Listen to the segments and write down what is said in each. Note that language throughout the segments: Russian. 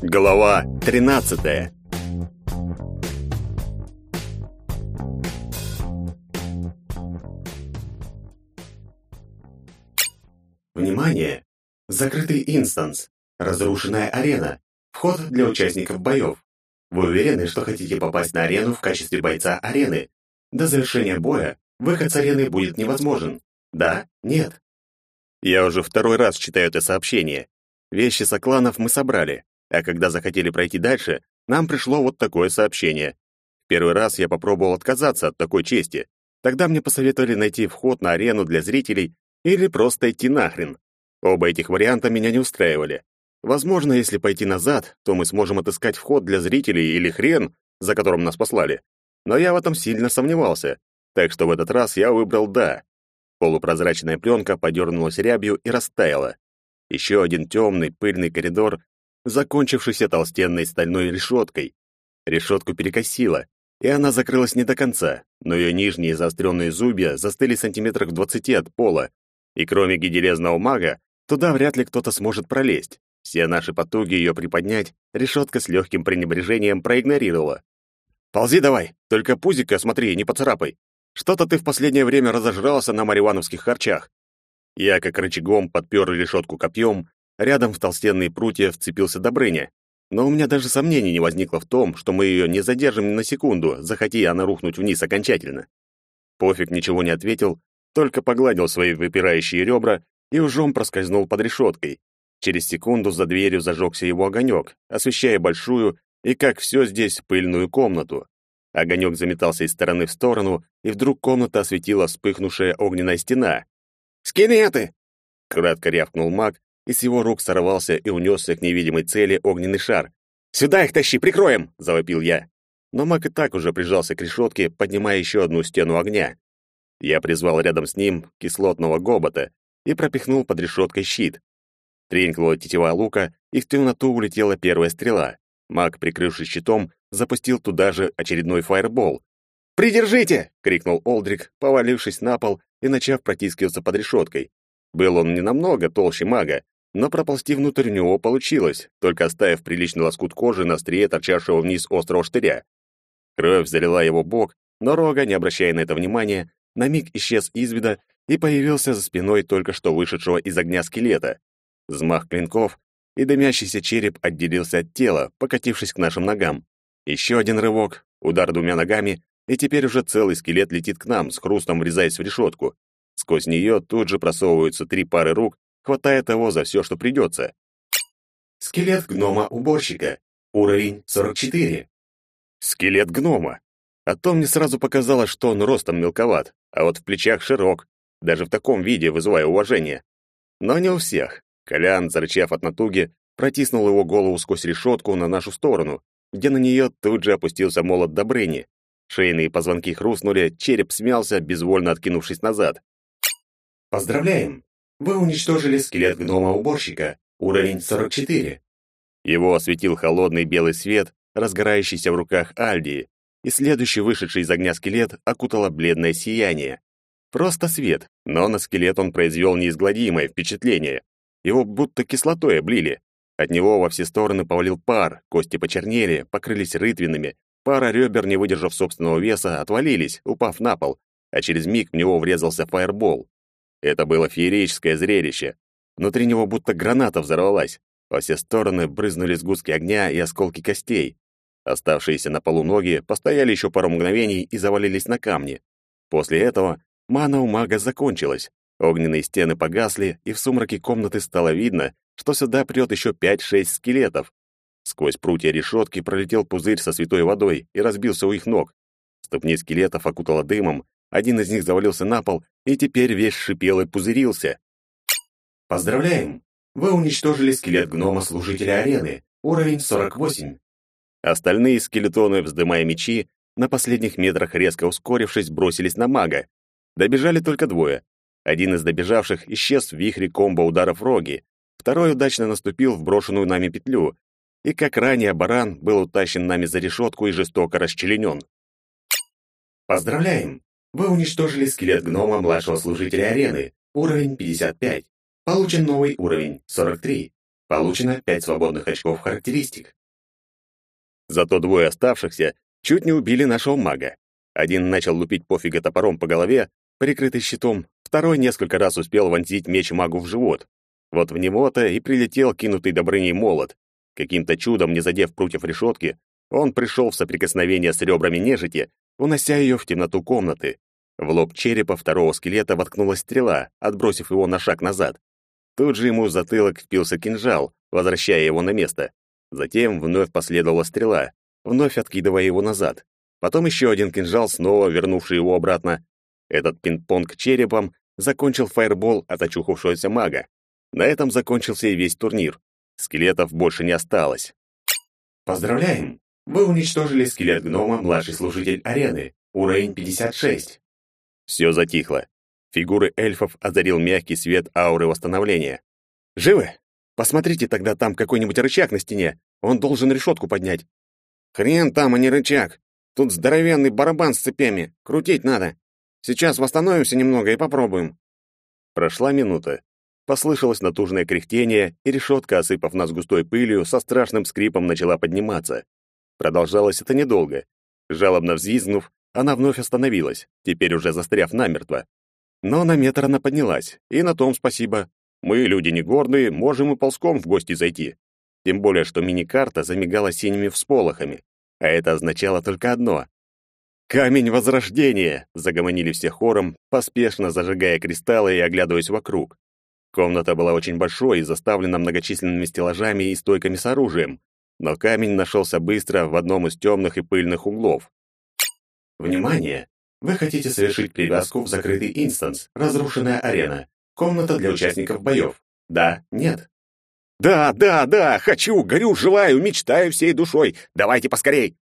Глава 13. Внимание! Закрытый инстанс. Разрушенная арена. Вход для участников боев. Вы уверены, что хотите попасть на арену в качестве бойца арены? До завершения боя выход с арены будет невозможен. Да? Нет? Я уже второй раз читаю это сообщение. Вещи сокланов мы собрали, а когда захотели пройти дальше, нам пришло вот такое сообщение. Первый раз я попробовал отказаться от такой чести. Тогда мне посоветовали найти вход на арену для зрителей или просто идти нахрен. Оба этих варианта меня не устраивали. Возможно, если пойти назад, то мы сможем отыскать вход для зрителей или хрен, за которым нас послали. Но я в этом сильно сомневался, так что в этот раз я выбрал «да». Полупрозрачная пленка подернулась рябью и растаяла. Еще один темный, пыльный коридор, закончившийся толстенной стальной решеткой. Решетку перекосило, и она закрылась не до конца, но ее нижние заостренные зубья застыли сантиметрах в двадцати от пола, и кроме гиделезного мага, туда вряд ли кто-то сможет пролезть. Все наши потуги ее приподнять решетка с легким пренебрежением проигнорировала. «Ползи давай, только пузика смотри, не поцарапай. Что-то ты в последнее время разожрался на маривановских харчах». Я как рычагом подпер решетку копьем, рядом в толстенные прутья вцепился Добрыня. Но у меня даже сомнений не возникло в том, что мы ее не задержим ни на секунду, захоти она рухнуть вниз окончательно. Пофиг ничего не ответил, только погладил свои выпирающие ребра и ужом проскользнул под решеткой. Через секунду за дверью зажегся его огонек, освещая большую и, как все здесь, пыльную комнату. Огонек заметался из стороны в сторону, и вдруг комната осветила вспыхнувшая огненная стена. «Скелеты!» — кратко рявкнул маг, и с его рук сорвался и унесся к невидимой цели огненный шар. «Сюда их тащи, прикроем!» — завопил я. Но маг и так уже прижался к решетке, поднимая еще одну стену огня. Я призвал рядом с ним кислотного гобота и пропихнул под решеткой щит. Тренькнула тетива лука, и в темноту улетела первая стрела. Маг, прикрывшись щитом, запустил туда же очередной фаербол. «Придержите!» — крикнул Олдрик, повалившись на пол и начав протискиваться под решеткой. Был он не намного толще мага, но проползти внутрь него получилось, только оставив приличный лоскут кожи на острие торчавшего вниз острого штыря. Кровь залила его бок, но Рога, не обращая на это внимания, на миг исчез из вида и появился за спиной только что вышедшего из огня скелета. Взмах клинков, и дымящийся череп отделился от тела, покатившись к нашим ногам. Еще один рывок, удар двумя ногами, и теперь уже целый скелет летит к нам, с хрустом врезаясь в решетку. Сквозь нее тут же просовываются три пары рук, хватая того за все, что придется. Скелет гнома-уборщика. Уровень 44. Скелет гнома. А то мне сразу показалось, что он ростом мелковат, а вот в плечах широк, даже в таком виде вызывая уважение. Но не у всех. Колян, зарычав от натуги, протиснул его голову сквозь решетку на нашу сторону, где на нее тут же опустился молот Добрыни. Шейные позвонки хрустнули, череп смялся, безвольно откинувшись назад. «Поздравляем! Вы уничтожили скелет гнома-уборщика, уровень 44». Его осветил холодный белый свет, разгорающийся в руках Альдии, и следующий вышедший из огня скелет окутало бледное сияние. Просто свет, но на скелет он произвел неизгладимое впечатление. Его будто кислотой облили. От него во все стороны повалил пар, кости почернели, покрылись рытвинами, пара ребер, не выдержав собственного веса, отвалились, упав на пол, а через миг в него врезался фаербол. Это было феерическое зрелище. Внутри него будто граната взорвалась. Во все стороны брызнули сгустки огня и осколки костей. Оставшиеся на полу ноги постояли еще пару мгновений и завалились на камни. После этого мана у мага закончилась. Огненные стены погасли, и в сумраке комнаты стало видно, что сюда прет еще пять-шесть скелетов. Сквозь прутья решетки пролетел пузырь со святой водой и разбился у их ног. Ступни скелетов окутало дымом, один из них завалился на пол и теперь весь шипел и пузырился. «Поздравляем! Вы уничтожили скелет гнома-служителя арены, уровень 48. Остальные скелетоны, вздымая мечи, на последних метрах резко ускорившись, бросились на мага. Добежали только двое. Один из добежавших исчез в вихре комбо ударов роги, второй удачно наступил в брошенную нами петлю, и, как ранее, баран был утащен нами за решетку и жестоко расчленен. «Поздравляем! Вы уничтожили скелет гнома младшего служителя арены, уровень 55. Получен новый уровень, 43. Получено 5 свободных очков характеристик. Зато двое оставшихся чуть не убили нашего мага. Один начал лупить пофига топором по голове, прикрытый щитом, второй несколько раз успел вонзить меч магу в живот. Вот в него-то и прилетел кинутый Добрыней молот. Каким-то чудом, не задев прутьев решетки, он пришел в соприкосновение с ребрами нежити, унося ее в темноту комнаты. В лоб черепа второго скелета воткнулась стрела, отбросив его на шаг назад. Тут же ему в затылок впился кинжал, возвращая его на место. Затем вновь последовала стрела, вновь откидывая его назад. Потом еще один кинжал, снова вернувший его обратно. Этот пинг-понг черепом закончил фаербол от очухавшегося мага. На этом закончился и весь турнир. Скелетов больше не осталось. Поздравляем! Вы уничтожили скелет гнома, младший служитель арены. Уровень 56. Все затихло. Фигуры эльфов озарил мягкий свет ауры восстановления. «Живы? Посмотрите тогда там какой-нибудь рычаг на стене. Он должен решетку поднять». «Хрен там, а не рычаг. Тут здоровенный барабан с цепями. Крутить надо. Сейчас восстановимся немного и попробуем». Прошла минута. Послышалось натужное кряхтение, и решетка, осыпав нас густой пылью, со страшным скрипом начала подниматься. Продолжалось это недолго. Жалобно взвизгнув, она вновь остановилась, теперь уже застряв намертво. Но на метр она поднялась, и на том спасибо. Мы, люди не гордые, можем и ползком в гости зайти. Тем более, что мини-карта замигала синими всполохами. А это означало только одно. «Камень Возрождения!» — загомонили все хором, поспешно зажигая кристаллы и оглядываясь вокруг. Комната была очень большой и заставлена многочисленными стеллажами и стойками с оружием, но камень нашелся быстро в одном из темных и пыльных углов. Внимание! Вы хотите совершить привязку в закрытый инстанс, разрушенная арена, комната для участников боев. Да, нет. Да, да, да, хочу, горю, желаю, мечтаю всей душой. Давайте поскорей.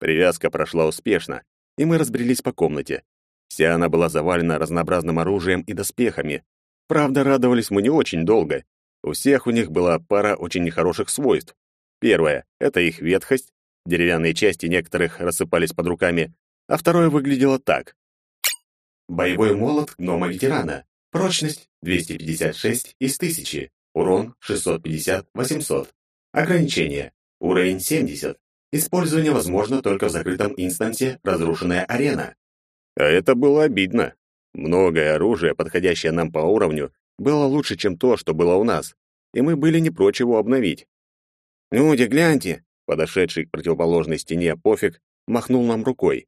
Привязка прошла успешно, и мы разбрелись по комнате. Вся она была завалена разнообразным оружием и доспехами. Правда, радовались мы не очень долго. У всех у них была пара очень нехороших свойств. Первое — это их ветхость, деревянные части некоторых рассыпались под руками, а второе выглядело так. Боевой молот гнома-ветерана. Прочность 256 из 1000. Урон 650-800. Ограничение. Уровень 70. Использование возможно только в закрытом инстансе «Разрушенная арена». А это было обидно. Многое оружие, подходящее нам по уровню, было лучше, чем то, что было у нас, и мы были не прочь его обновить. «Люди, гляньте!» Подошедший к противоположной стене пофиг махнул нам рукой.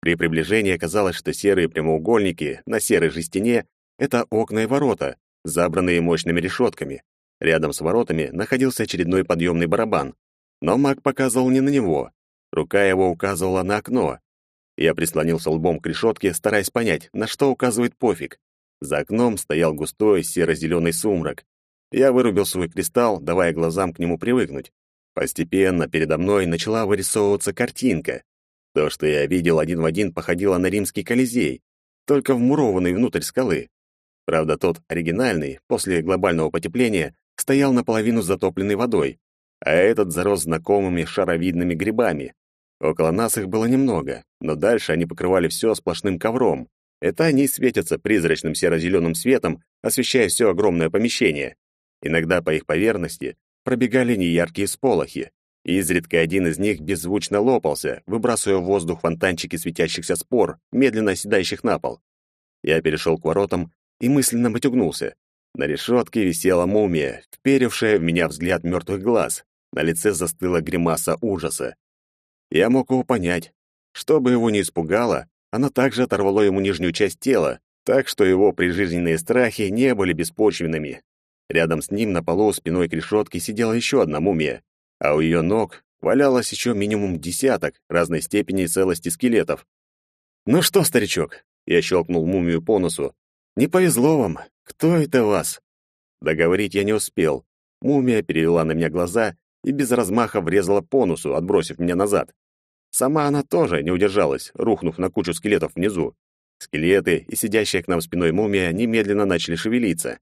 При приближении оказалось, что серые прямоугольники на серой же стене — это окна и ворота, забранные мощными решетками. Рядом с воротами находился очередной подъемный барабан. Но маг показывал не на него. Рука его указывала на окно. Я прислонился лбом к решетке, стараясь понять, на что указывает пофиг. За окном стоял густой серо-зеленый сумрак. Я вырубил свой кристалл, давая глазам к нему привыкнуть. Постепенно передо мной начала вырисовываться картинка. То, что я видел один в один, походило на римский колизей, только вмурованный внутрь скалы. Правда, тот оригинальный, после глобального потепления, стоял наполовину затопленный водой, а этот зарос знакомыми шаровидными грибами. Около нас их было немного, но дальше они покрывали все сплошным ковром. Это они светятся призрачным серо-зеленым светом, освещая все огромное помещение. Иногда по их поверхности пробегали неяркие сполохи. Изредка один из них беззвучно лопался, выбрасывая в воздух фонтанчики светящихся спор, медленно оседающих на пол. Я перешел к воротам и мысленно матюгнулся. На решетке висела мумия, вперевшая в меня взгляд мертвых глаз. На лице застыла гримаса ужаса. Я мог его понять. Что бы его ни испугало, оно также оторвало ему нижнюю часть тела, так что его прижизненные страхи не были беспочвенными. Рядом с ним на полу спиной к решетке сидела еще одна мумия а у ее ног валялось еще минимум десяток разной степени целости скелетов. «Ну что, старичок?» — я щелкнул мумию по носу. «Не повезло вам. Кто это вас?» Договорить я не успел. Мумия перевела на меня глаза и без размаха врезала по носу, отбросив меня назад. Сама она тоже не удержалась, рухнув на кучу скелетов внизу. Скелеты и сидящая к нам спиной мумия немедленно начали шевелиться.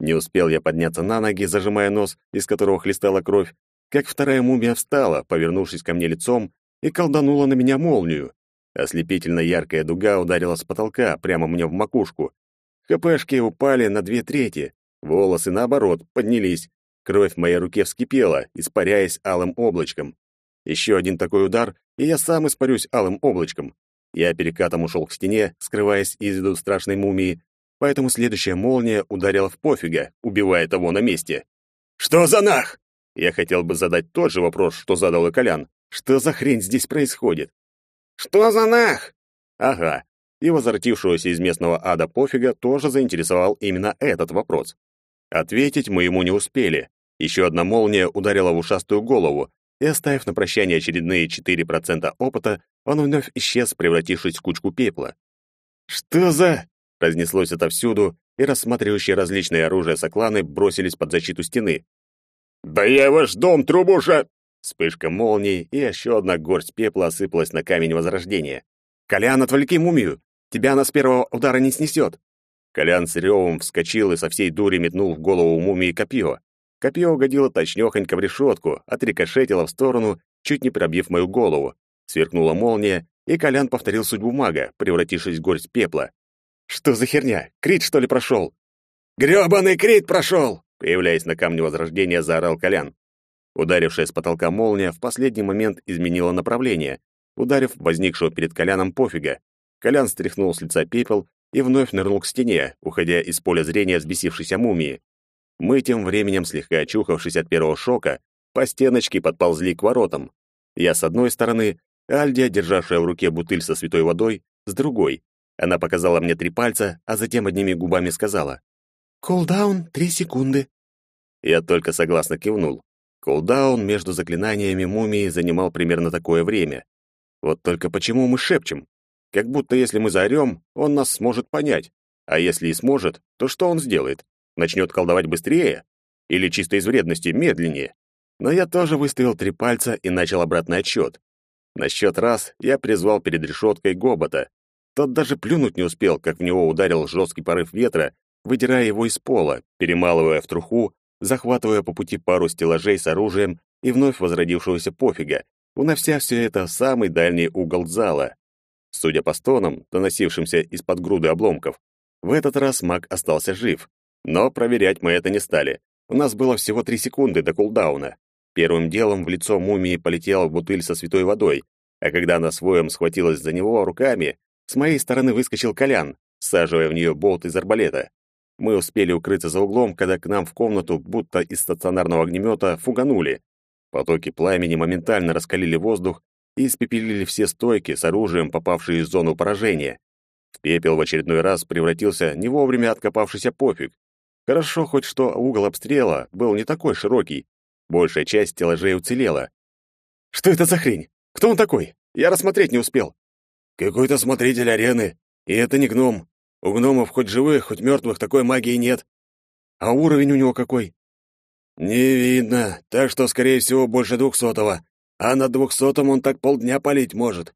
Не успел я подняться на ноги, зажимая нос, из которого хлестала кровь, как вторая мумия встала, повернувшись ко мне лицом, и колданула на меня молнию. Ослепительно яркая дуга ударила с потолка прямо мне в макушку. ХПшки упали на две трети, волосы, наоборот, поднялись. Кровь в моей руке вскипела, испаряясь алым облачком. Еще один такой удар, и я сам испарюсь алым облачком. Я перекатом ушел к стене, скрываясь из виду страшной мумии, поэтому следующая молния ударила в пофига, убивая того на месте. «Что за нах?» Я хотел бы задать тот же вопрос, что задал и Колян. Что за хрень здесь происходит? «Что за нах?» Ага, и возвратившегося из местного ада пофига тоже заинтересовал именно этот вопрос. Ответить мы ему не успели. Еще одна молния ударила в ушастую голову, и, оставив на прощание очередные 4% опыта, он вновь исчез, превратившись в кучку пепла. «Что за...» — разнеслось отовсюду, и рассматривающие различные оружия сокланы бросились под защиту стены. «Да я ваш дом, трубуша!» Вспышка молнии, и еще одна горсть пепла осыпалась на камень возрождения. «Колян, отвлеки мумию! Тебя она с первого удара не снесет!» Колян с ревом вскочил и со всей дури метнул в голову мумии копье. Копье угодило точнёхонько в решетку, отрикошетило в сторону, чуть не пробив мою голову. Сверкнула молния, и Колян повторил судьбу мага, превратившись в горсть пепла. «Что за херня? Крит, что ли, прошел?» «Грёбаный крит прошел!» Появляясь на камне возрождения, заорал Колян. Ударившая с потолка молния в последний момент изменила направление, ударив возникшего перед Коляном пофига. Колян стряхнул с лица пепел и вновь нырнул к стене, уходя из поля зрения взбесившейся мумии. Мы тем временем, слегка очухавшись от первого шока, по стеночке подползли к воротам. Я с одной стороны, Альдия, державшая в руке бутыль со святой водой, с другой. Она показала мне три пальца, а затем одними губами сказала «Колдаун — три секунды». Я только согласно кивнул. Колдаун между заклинаниями мумии занимал примерно такое время. Вот только почему мы шепчем? Как будто если мы заорем, он нас сможет понять. А если и сможет, то что он сделает? Начнет колдовать быстрее? Или чисто из вредности медленнее? Но я тоже выставил три пальца и начал обратный отсчет. На счет раз я призвал перед решеткой гобота. Тот даже плюнуть не успел, как в него ударил жесткий порыв ветра, выдирая его из пола, перемалывая в труху, захватывая по пути пару стеллажей с оружием и вновь возродившегося пофига, унося все это в самый дальний угол зала. Судя по стонам, доносившимся из-под груды обломков, в этот раз маг остался жив. Но проверять мы это не стали. У нас было всего три секунды до кулдауна. Первым делом в лицо мумии полетела бутыль со святой водой, а когда она своем схватилась за него руками, с моей стороны выскочил Колян, саживая в нее болт из арбалета. Мы успели укрыться за углом, когда к нам в комнату, будто из стационарного огнемета, фуганули. Потоки пламени моментально раскалили воздух и испепелили все стойки с оружием, попавшие в зону поражения. В пепел в очередной раз превратился не вовремя откопавшийся пофиг. Хорошо хоть что угол обстрела был не такой широкий. Большая часть стеллажей уцелела. «Что это за хрень? Кто он такой? Я рассмотреть не успел». «Какой-то смотритель арены. И это не гном. У гномов хоть живых, хоть мертвых такой магии нет. А уровень у него какой? Не видно, так что, скорее всего, больше двухсотого. А на двухсотом он так полдня палить может.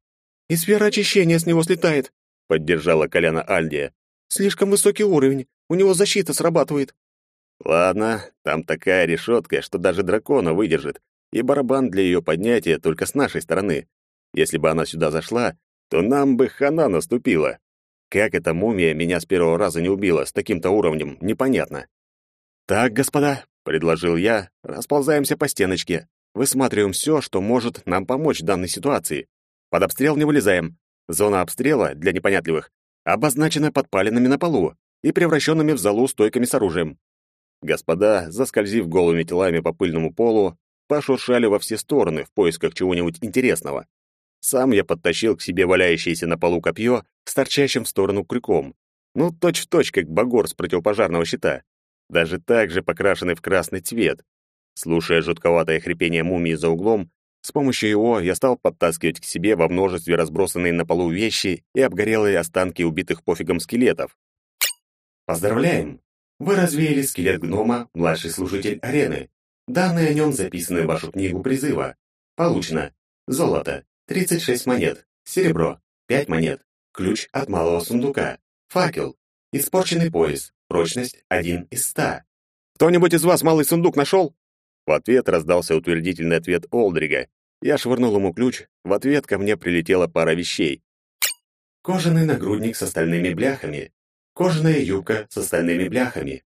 И сфера очищения с него слетает, поддержала Коляна Альдия. Слишком высокий уровень, у него защита срабатывает. Ладно, там такая решетка, что даже дракона выдержит, и барабан для ее поднятия только с нашей стороны. Если бы она сюда зашла, то нам бы хана наступила. Как эта мумия меня с первого раза не убила с таким-то уровнем, непонятно. «Так, господа», — предложил я, — «расползаемся по стеночке. Высматриваем все, что может нам помочь в данной ситуации. Под обстрел не вылезаем. Зона обстрела, для непонятливых, обозначена подпаленными на полу и превращенными в залу стойками с оружием». Господа, заскользив голыми телами по пыльному полу, пошуршали во все стороны в поисках чего-нибудь интересного. Сам я подтащил к себе валяющееся на полу копье с торчащим в сторону крюком. Ну, точь-в-точь, как багор с противопожарного щита. Даже так же покрашенный в красный цвет. Слушая жутковатое хрипение мумии за углом, с помощью его я стал подтаскивать к себе во множестве разбросанные на полу вещи и обгорелые останки убитых пофигом скелетов. Поздравляем! Вы развеяли скелет гнома, младший служитель арены. Данные о нем записаны в вашу книгу призыва. Получено. Золото. 36 монет. Серебро. 5 монет. Ключ от малого сундука. Факел. Испорченный пояс. Прочность 1 из 100. «Кто-нибудь из вас малый сундук нашел?» В ответ раздался утвердительный ответ Олдрига. Я швырнул ему ключ, в ответ ко мне прилетела пара вещей. Кожаный нагрудник с остальными бляхами. Кожаная юбка с остальными бляхами.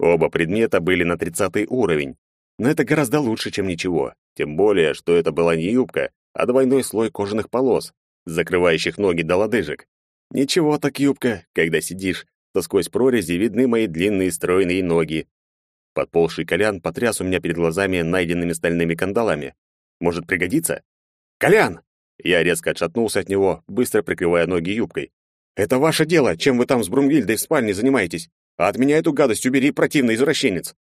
Оба предмета были на 30 уровень, Но это гораздо лучше, чем ничего. Тем более, что это была не юбка, а двойной слой кожаных полос, закрывающих ноги до лодыжек. Ничего так юбка, когда сидишь, то сквозь прорези видны мои длинные стройные ноги. Подползший Колян потряс у меня перед глазами найденными стальными кандалами. Может пригодиться? «Колян!» Я резко отшатнулся от него, быстро прикрывая ноги юбкой. «Это ваше дело, чем вы там с Брумгильдой в спальне занимаетесь. А от меня эту гадость убери, противный извращенец!»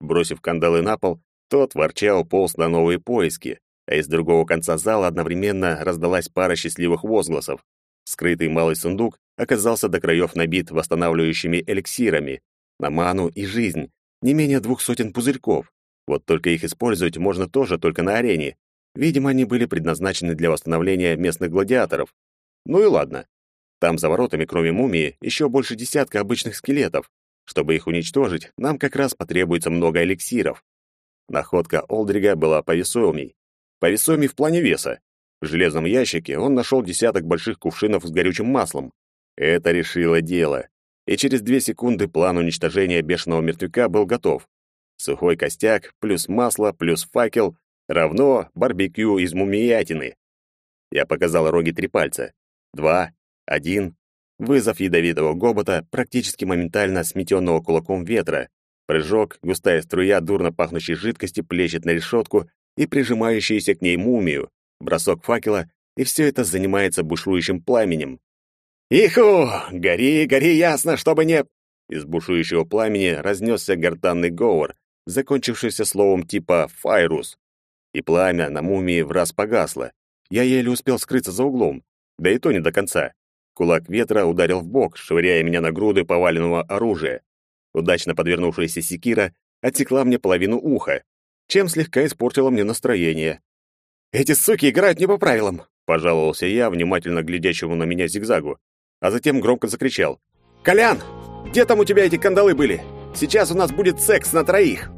Бросив кандалы на пол, тот ворчал полз на новые поиски, а из другого конца зала одновременно раздалась пара счастливых возгласов. Скрытый малый сундук оказался до краев набит восстанавливающими эликсирами на ману и жизнь, не менее двух сотен пузырьков. Вот только их использовать можно тоже только на арене. Видимо, они были предназначены для восстановления местных гладиаторов. Ну и ладно. Там за воротами, кроме мумии, еще больше десятка обычных скелетов. Чтобы их уничтожить, нам как раз потребуется много эликсиров. Находка Олдрига была повесомей. Повесомей в плане веса. В железном ящике он нашел десяток больших кувшинов с горючим маслом. Это решило дело. И через две секунды план уничтожения бешеного мертвяка был готов. Сухой костяк плюс масло плюс факел равно барбекю из мумиятины. Я показал Роги три пальца. Два, один. Вызов ядовитого гобота, практически моментально сметенного кулаком ветра. Прыжок, густая струя дурно пахнущей жидкости плещет на решетку и прижимающуюся к ней мумию бросок факела, и все это занимается бушующим пламенем. «Иху! Гори, гори ясно, чтобы не...» Из бушующего пламени разнесся гортанный говор, закончившийся словом типа «файрус». И пламя на мумии в раз погасло. Я еле успел скрыться за углом, да и то не до конца. Кулак ветра ударил в бок, швыряя меня на груды поваленного оружия. Удачно подвернувшаяся секира отсекла мне половину уха, чем слегка испортила мне настроение. «Эти суки играют не по правилам», — пожаловался я, внимательно глядящему на меня зигзагу, а затем громко закричал. «Колян, где там у тебя эти кандалы были? Сейчас у нас будет секс на троих!»